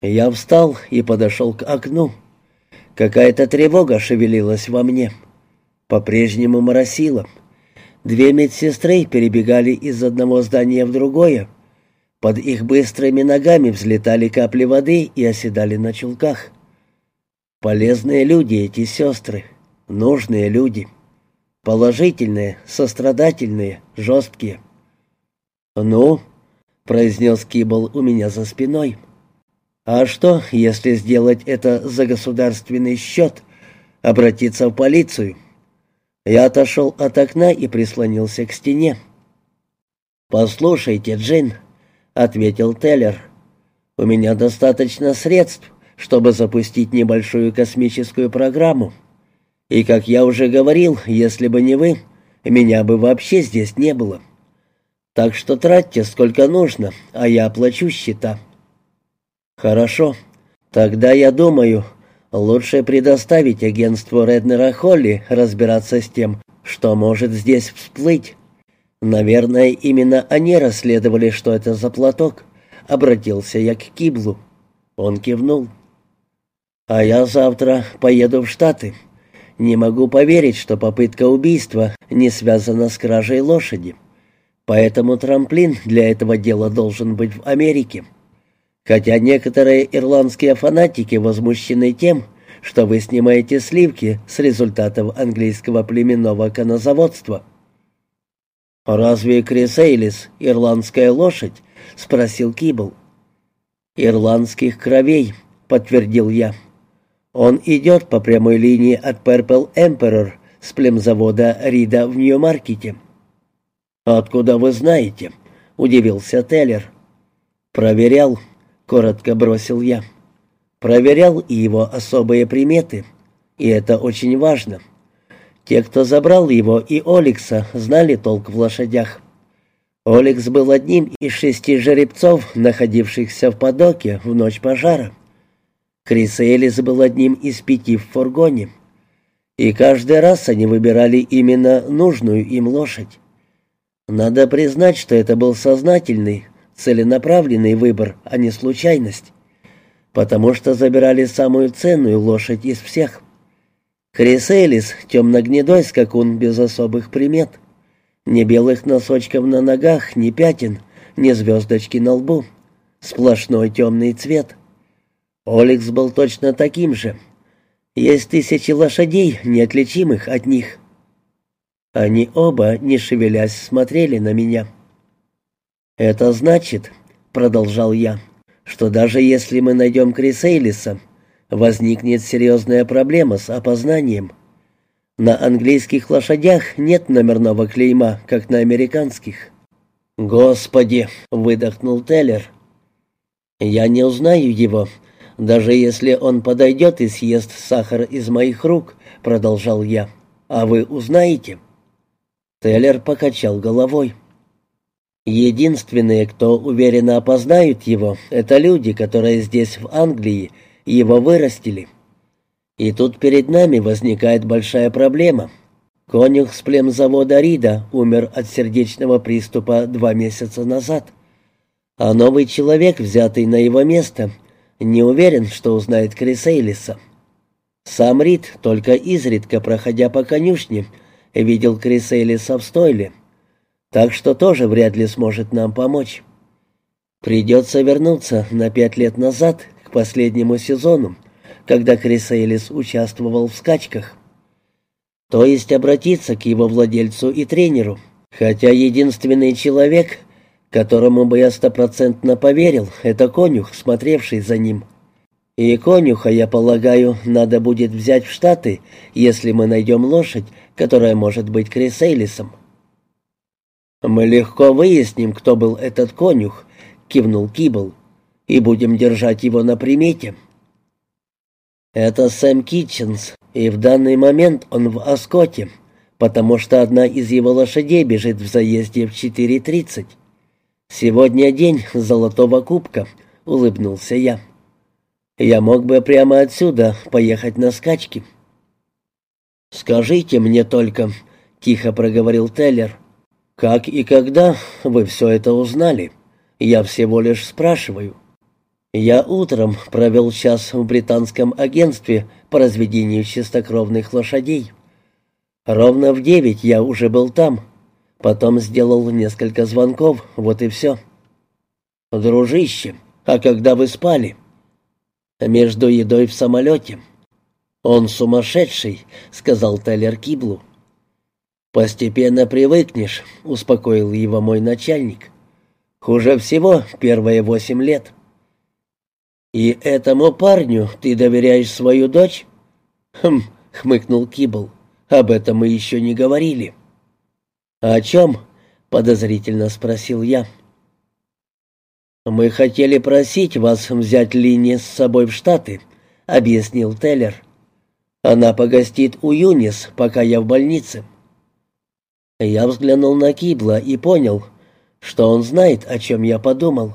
Я встал и подошел к окну. Какая-то тревога шевелилась во мне. По-прежнему моросило. Две медсестры перебегали из одного здания в другое. Под их быстрыми ногами взлетали капли воды и оседали на чулках. Полезные люди эти сестры, нужные люди. Положительные, сострадательные, жесткие. «Ну?» — произнес Кибл у меня за спиной. «А что, если сделать это за государственный счет? Обратиться в полицию?» Я отошел от окна и прислонился к стене. «Послушайте, Джин», — ответил Теллер, — «у меня достаточно средств, чтобы запустить небольшую космическую программу. И, как я уже говорил, если бы не вы, меня бы вообще здесь не было. Так что тратьте сколько нужно, а я оплачу счета». «Хорошо. Тогда я думаю, Лучше предоставить агентству Реднера Холли разбираться с тем, что может здесь всплыть. Наверное, именно они расследовали, что это за платок. Обратился я к Киблу. Он кивнул. А я завтра поеду в Штаты. Не могу поверить, что попытка убийства не связана с кражей лошади. Поэтому трамплин для этого дела должен быть в Америке. Хотя некоторые ирландские фанатики возмущены тем, что вы снимаете сливки с результатов английского племенного конозаводства. «Разве Крис Эйлис — ирландская лошадь?» — спросил Кибл. «Ирландских кровей», — подтвердил я. «Он идет по прямой линии от Purple Emperor с племзавода Рида в Нью-Маркете». «Откуда вы знаете?» — удивился Теллер. «Проверял», коротко бросил я. Проверял и его особые приметы, и это очень важно. Те, кто забрал его и Оликса, знали толк в лошадях. Оликс был одним из шести жеребцов, находившихся в подоке в ночь пожара. Крис Элис был одним из пяти в фургоне. И каждый раз они выбирали именно нужную им лошадь. Надо признать, что это был сознательный, целенаправленный выбор, а не случайность. Потому что забирали самую ценную лошадь из всех. Крис Элис, темно-гнедой скакун без особых примет. Ни белых носочков на ногах, ни пятен, ни звездочки на лбу. Сплошной темный цвет. Оликс был точно таким же. Есть тысячи лошадей, неотличимых от них. Они оба, не шевелясь, смотрели на меня. «Это значит, — продолжал я, — что даже если мы найдем Крисейлиса, возникнет серьезная проблема с опознанием. На английских лошадях нет номерного клейма, как на американских». «Господи!» — выдохнул Теллер. «Я не узнаю его, даже если он подойдет и съест сахар из моих рук», — продолжал я. «А вы узнаете?» Теллер покачал головой. Единственные, кто уверенно опознают его, это люди, которые здесь, в Англии, его вырастили. И тут перед нами возникает большая проблема. Конюх с племзавода Рида умер от сердечного приступа два месяца назад. А новый человек, взятый на его место, не уверен, что узнает Крисейлиса. Сам Рид, только изредка проходя по конюшне, видел Крисейлиса в стойле так что тоже вряд ли сможет нам помочь. Придется вернуться на пять лет назад, к последнему сезону, когда Крис Эйлис участвовал в скачках. То есть обратиться к его владельцу и тренеру, хотя единственный человек, которому бы я стопроцентно поверил, это конюх, смотревший за ним. И конюха, я полагаю, надо будет взять в Штаты, если мы найдем лошадь, которая может быть Крис Эйлисом. «Мы легко выясним, кто был этот конюх», — кивнул Кибл, — «и будем держать его на примете». «Это Сэм Китченс, и в данный момент он в Оскоте, потому что одна из его лошадей бежит в заезде в 4.30. Сегодня день золотого кубка», — улыбнулся я. «Я мог бы прямо отсюда поехать на скачки». «Скажите мне только», — тихо проговорил Теллер, — «Как и когда вы все это узнали? Я всего лишь спрашиваю». Я утром провел час в британском агентстве по разведению чистокровных лошадей. Ровно в девять я уже был там. Потом сделал несколько звонков, вот и все. «Дружище, а когда вы спали?» «Между едой в самолете». «Он сумасшедший», — сказал Тейлер Киблу. «Постепенно привыкнешь», — успокоил его мой начальник. «Хуже всего первые восемь лет». «И этому парню ты доверяешь свою дочь?» «Хм», — хмыкнул Кибл. «Об этом мы еще не говорили». «О чем?» — подозрительно спросил я. «Мы хотели просить вас взять Линни с собой в Штаты», — объяснил Теллер. «Она погостит у Юнис, пока я в больнице». Я взглянул на Кибла и понял, что он знает, о чем я подумал.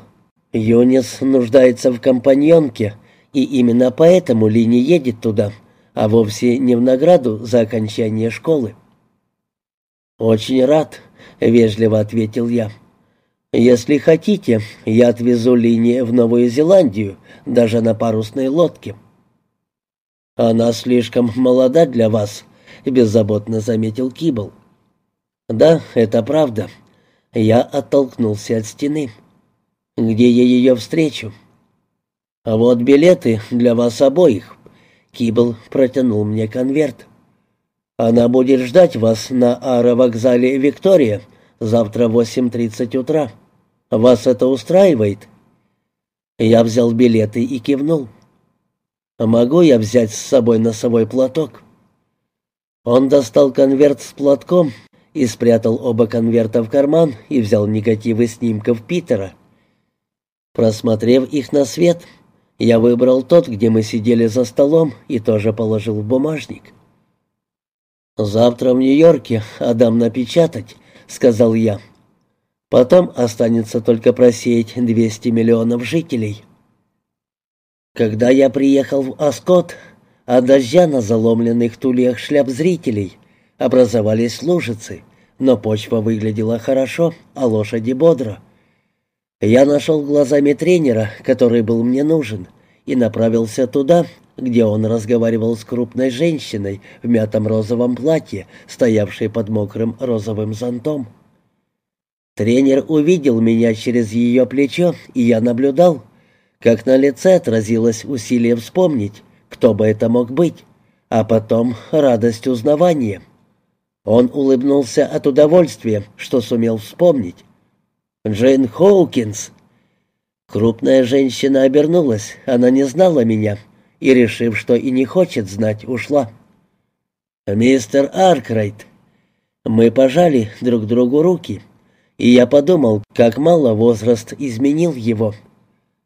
Юнис нуждается в компаньонке, и именно поэтому Лини едет туда, а вовсе не в награду за окончание школы. «Очень рад», — вежливо ответил я. «Если хотите, я отвезу Лини в Новую Зеландию, даже на парусной лодке». «Она слишком молода для вас», — беззаботно заметил Кибл. «Да, это правда». Я оттолкнулся от стены. «Где я ее встречу?» «А вот билеты для вас обоих». Кибл протянул мне конверт. «Она будет ждать вас на аэровокзале «Виктория» завтра в 8.30 утра. Вас это устраивает?» Я взял билеты и кивнул. «Могу я взять с собой носовой платок?» Он достал конверт с платком и спрятал оба конверта в карман и взял негативы снимков Питера. Просмотрев их на свет, я выбрал тот, где мы сидели за столом, и тоже положил в бумажник. «Завтра в Нью-Йорке отдам напечатать», — сказал я. «Потом останется только просеять 200 миллионов жителей». Когда я приехал в Аскот, от дождя на заломленных тульях шляп зрителей образовались лужицы, но почва выглядела хорошо, а лошади бодро. Я нашел глазами тренера, который был мне нужен, и направился туда, где он разговаривал с крупной женщиной в мятом розовом платье, стоявшей под мокрым розовым зонтом. Тренер увидел меня через ее плечо, и я наблюдал, как на лице отразилось усилие вспомнить, кто бы это мог быть, а потом радость узнавания. Он улыбнулся от удовольствия, что сумел вспомнить. «Джейн Хоукинс!» Крупная женщина обернулась, она не знала меня, и, решив, что и не хочет знать, ушла. «Мистер Аркрайт!» Мы пожали друг другу руки, и я подумал, как мало возраст изменил его.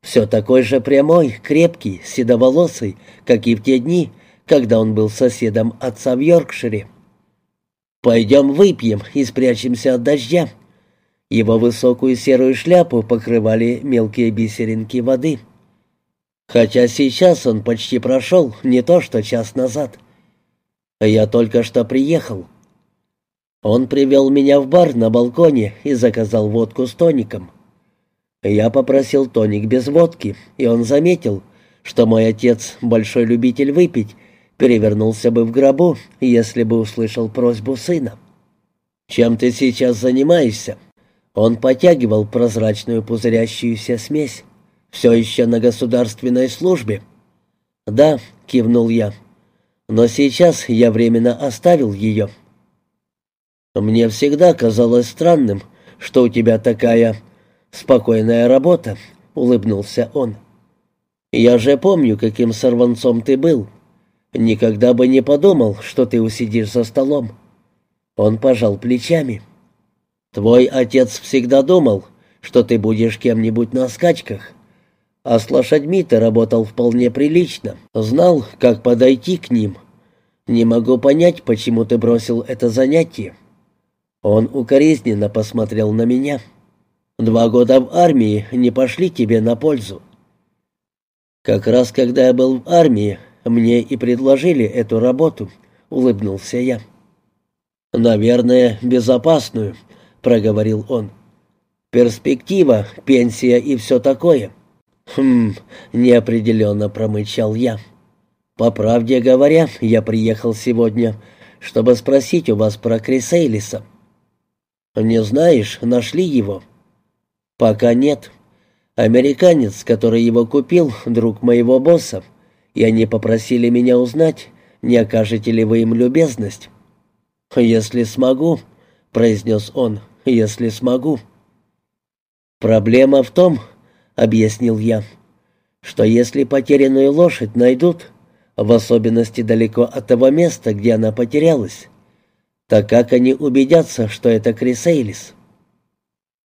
Все такой же прямой, крепкий, седоволосый, как и в те дни, когда он был соседом отца в Йоркшире. «Пойдем выпьем и спрячемся от дождя». Его высокую серую шляпу покрывали мелкие бисеринки воды. Хотя сейчас он почти прошел, не то что час назад. Я только что приехал. Он привел меня в бар на балконе и заказал водку с тоником. Я попросил тоник без водки, и он заметил, что мой отец, большой любитель выпить, перевернулся бы в гробу, если бы услышал просьбу сына. «Чем ты сейчас занимаешься?» Он потягивал прозрачную пузырящуюся смесь. Все еще на государственной службе?» «Да», — кивнул я. «Но сейчас я временно оставил ее». «Мне всегда казалось странным, что у тебя такая спокойная работа», — улыбнулся он. «Я же помню, каким сорванцом ты был. Никогда бы не подумал, что ты усидишь за столом». Он пожал плечами. «Твой отец всегда думал, что ты будешь кем-нибудь на скачках. А с лошадьми ты работал вполне прилично. Знал, как подойти к ним. Не могу понять, почему ты бросил это занятие». Он укоризненно посмотрел на меня. «Два года в армии не пошли тебе на пользу». «Как раз когда я был в армии, мне и предложили эту работу», — улыбнулся я. «Наверное, безопасную», — проговорил он. «Перспектива, пенсия и все такое. «Хм...» — неопределенно промычал я. «По правде говоря, я приехал сегодня, чтобы спросить у вас про Крисейлиса». «Не знаешь, нашли его?» «Пока нет. Американец, который его купил, друг моего босса, и они попросили меня узнать, не окажете ли вы им любезность». «Если смогу», — произнес он, — «если смогу». «Проблема в том, — объяснил я, — что если потерянную лошадь найдут, в особенности далеко от того места, где она потерялась, так как они убедятся, что это Крисейлис?»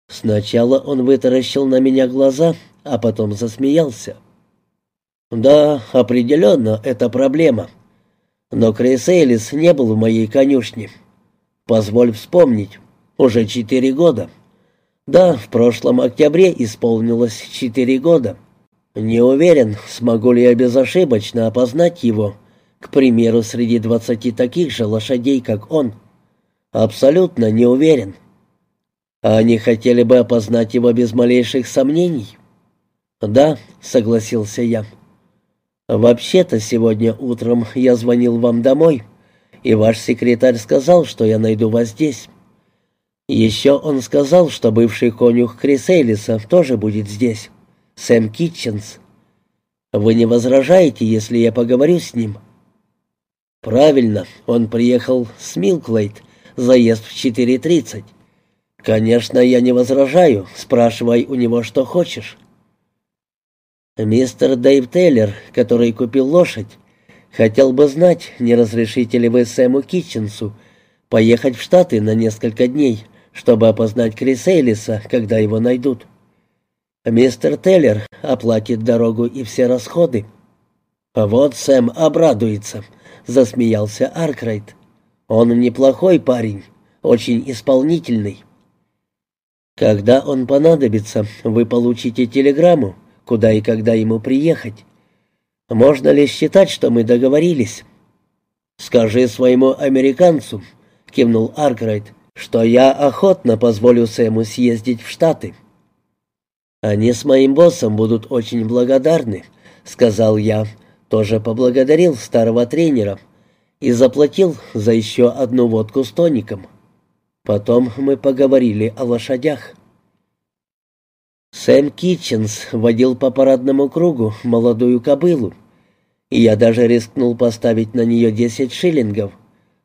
Сначала он вытаращил на меня глаза, а потом засмеялся. «Да, определенно, это проблема. Но Крисейлис не был в моей конюшне. Позволь вспомнить, уже четыре года. Да, в прошлом октябре исполнилось четыре года. Не уверен, смогу ли я безошибочно опознать его, к примеру, среди двадцати таких же лошадей, как он. Абсолютно не уверен. А они хотели бы опознать его без малейших сомнений? Да, согласился я. Вообще-то сегодня утром я звонил вам домой, и ваш секретарь сказал, что я найду вас здесь. Еще он сказал, что бывший конюх Крис Эйлиса тоже будет здесь. Сэм Китченс. Вы не возражаете, если я поговорю с ним? Правильно, он приехал с Милклейт, заезд в 4.30. «Конечно, я не возражаю. Спрашивай у него, что хочешь». «Мистер Дэйв Тейлер, который купил лошадь, хотел бы знать, не разрешите ли вы Сэму Китченсу поехать в Штаты на несколько дней, чтобы опознать Крис Эйлиса, когда его найдут. Мистер Тейлер оплатит дорогу и все расходы». «Вот Сэм обрадуется», — засмеялся Аркрайт. «Он неплохой парень, очень исполнительный». Когда он понадобится, вы получите телеграмму, куда и когда ему приехать. Можно ли считать, что мы договорились? Скажи своему американцу, кивнул Аркрайт, что я охотно позволю Сэму съездить в Штаты. Они с моим боссом будут очень благодарны, сказал я, тоже поблагодарил старого тренера и заплатил за еще одну водку с тоником. Потом мы поговорили о лошадях. Сэм Китченс водил по парадному кругу молодую кобылу, и я даже рискнул поставить на нее десять шиллингов,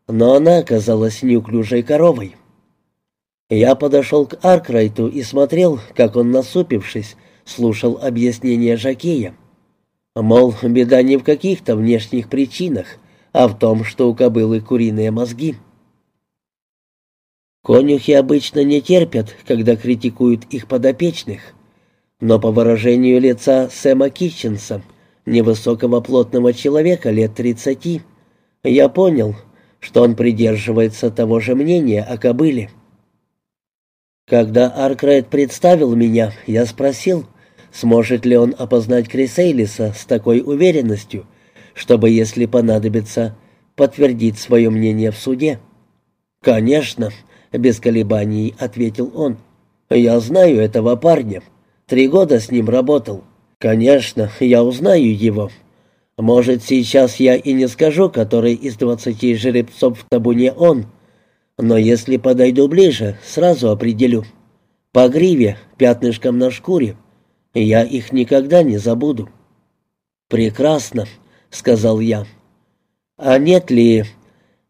но она оказалась неуклюжей коровой. Я подошел к Аркрайту и смотрел, как он, насупившись, слушал объяснение Жакея. Мол, беда не в каких-то внешних причинах, а в том, что у кобылы куриные мозги. Конюхи обычно не терпят, когда критикуют их подопечных, но по выражению лица Сэма Китченса, невысокого плотного человека лет тридцати, я понял, что он придерживается того же мнения о кобыле. Когда Аркрайт представил меня, я спросил, сможет ли он опознать Крисейлиса с такой уверенностью, чтобы, если понадобится, подтвердить свое мнение в суде. «Конечно», без колебаний ответил он. «Я знаю этого парня. Три года с ним работал. Конечно, я узнаю его. Может, сейчас я и не скажу, который из двадцати жеребцов в табуне он, но если подойду ближе, сразу определю. По гриве, пятнышкам на шкуре. Я их никогда не забуду». «Прекрасно», — сказал я. «А нет ли...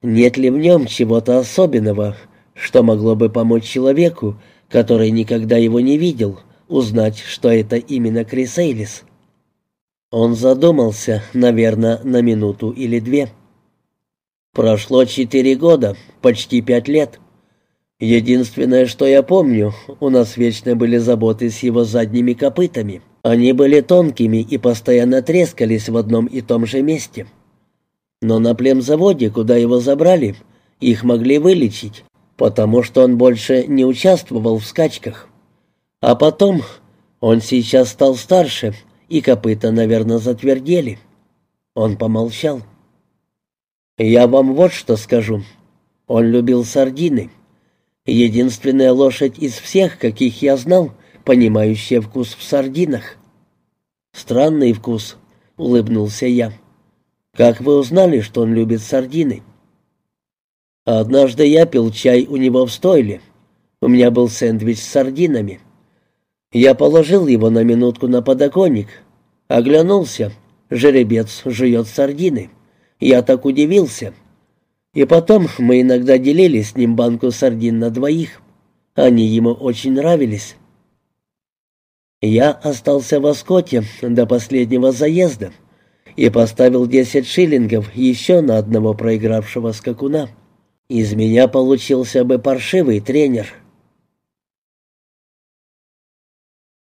нет ли в нем чего-то особенного, что могло бы помочь человеку, который никогда его не видел, узнать, что это именно Крисейлис. Он задумался, наверное, на минуту или две. Прошло четыре года, почти пять лет. Единственное, что я помню, у нас вечно были заботы с его задними копытами. Они были тонкими и постоянно трескались в одном и том же месте. Но на племзаводе, куда его забрали, их могли вылечить, потому что он больше не участвовал в скачках. А потом он сейчас стал старше, и копыта, наверное, затвердели. Он помолчал. «Я вам вот что скажу. Он любил сардины. Единственная лошадь из всех, каких я знал, понимающая вкус в сардинах. «Странный вкус», — улыбнулся я. «Как вы узнали, что он любит сардины?» «Однажды я пил чай у него в стойле. У меня был сэндвич с сардинами. Я положил его на минутку на подоконник, оглянулся. Жеребец жует сардины. Я так удивился. И потом мы иногда делили с ним банку сардин на двоих. Они ему очень нравились. Я остался в Оскоте до последнего заезда и поставил десять шиллингов еще на одного проигравшего скакуна. Из меня получился бы паршивый тренер —